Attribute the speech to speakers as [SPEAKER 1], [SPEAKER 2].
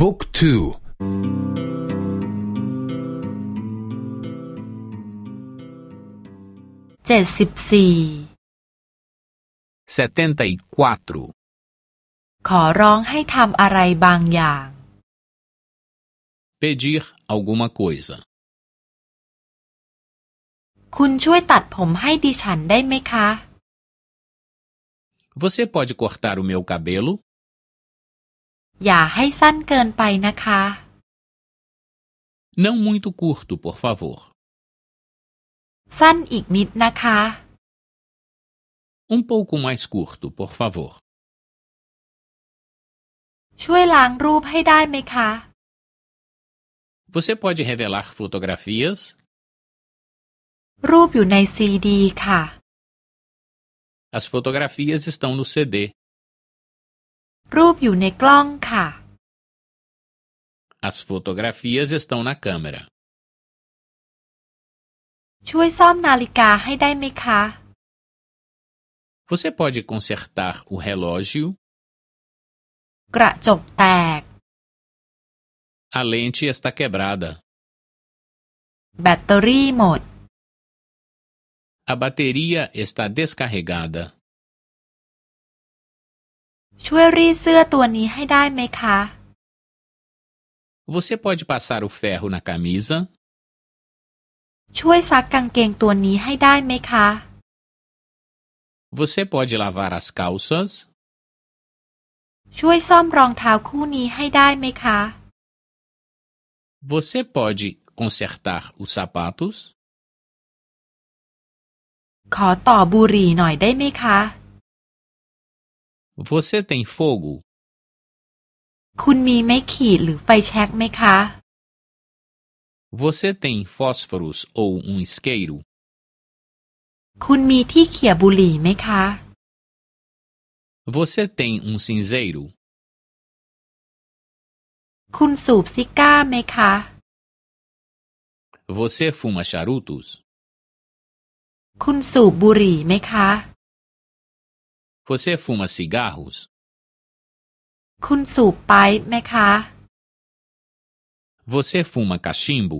[SPEAKER 1] บุ๊กทู
[SPEAKER 2] เจ็ดสิบสี่
[SPEAKER 3] setenta e quatro,
[SPEAKER 2] ขอร้องให้ทำอะไรบางอย่าง
[SPEAKER 3] pedir alguma coisa.
[SPEAKER 2] คุณช่วยตัดผมให้ดิฉันได้ไหมคะ
[SPEAKER 3] Você pode cortar o meu cabelo?
[SPEAKER 2] อย่าให้สั้นเกินไปนะคะ
[SPEAKER 3] Não muito curto, por favor.
[SPEAKER 2] สั้นอีกนิดนะคะ
[SPEAKER 3] Um pouco mais curto, por favor.
[SPEAKER 2] ช่วยล้างรูปให้ได้ไหมคะ
[SPEAKER 3] Você pode revelar fotografias?
[SPEAKER 2] รูปอยู่ในซีดีค่ะ
[SPEAKER 3] As fotografias estão no CD.
[SPEAKER 2] รูปอยู่ในกล้องค่ะ
[SPEAKER 3] As fotografias estão na câmera.
[SPEAKER 2] ช่วยซ่อมนาฬิกาให้ได้ไหมคะ
[SPEAKER 3] Você pode consertar o relógio?
[SPEAKER 2] กระจกแตก
[SPEAKER 3] A lente está quebrada.
[SPEAKER 2] แบตเตอรี่หมด
[SPEAKER 3] A bateria está descarregada.
[SPEAKER 2] ช่วยรีดเสื้อตัวนี้ให้ได้ไหมคะ
[SPEAKER 3] Você pode passar o ferro na camisa?
[SPEAKER 2] ช่วยซักกางเกงตัวนี้ให้ได้ไหมคะ
[SPEAKER 3] Você pode lavar as calças?
[SPEAKER 2] ช่วยซ่อมรองเท้าคู่นี้ให้ได้ไหมคะ
[SPEAKER 3] Você pode consertar os sapatos?
[SPEAKER 2] ขอต่อบุหรี่หน่อยได้ไหมคะ
[SPEAKER 3] Você tem fogo?
[SPEAKER 2] คุณมีไม้ขีดหรือไฟแช็กไหมคะ
[SPEAKER 3] Você tem fósforos ou um isqueiro?
[SPEAKER 2] คุณมีที่เขี่ยบุหรี่ไหมคะ
[SPEAKER 3] Você tem um cinzeiro?
[SPEAKER 2] คุณสูบซิก้าไหมคะ
[SPEAKER 3] Você fuma charutos?
[SPEAKER 2] คุณสูบบุหรี่ไหมคะ
[SPEAKER 3] Você fuma cigarros?
[SPEAKER 2] คุณสูบไปป์ไหมคะ
[SPEAKER 3] Você fuma cachimbo?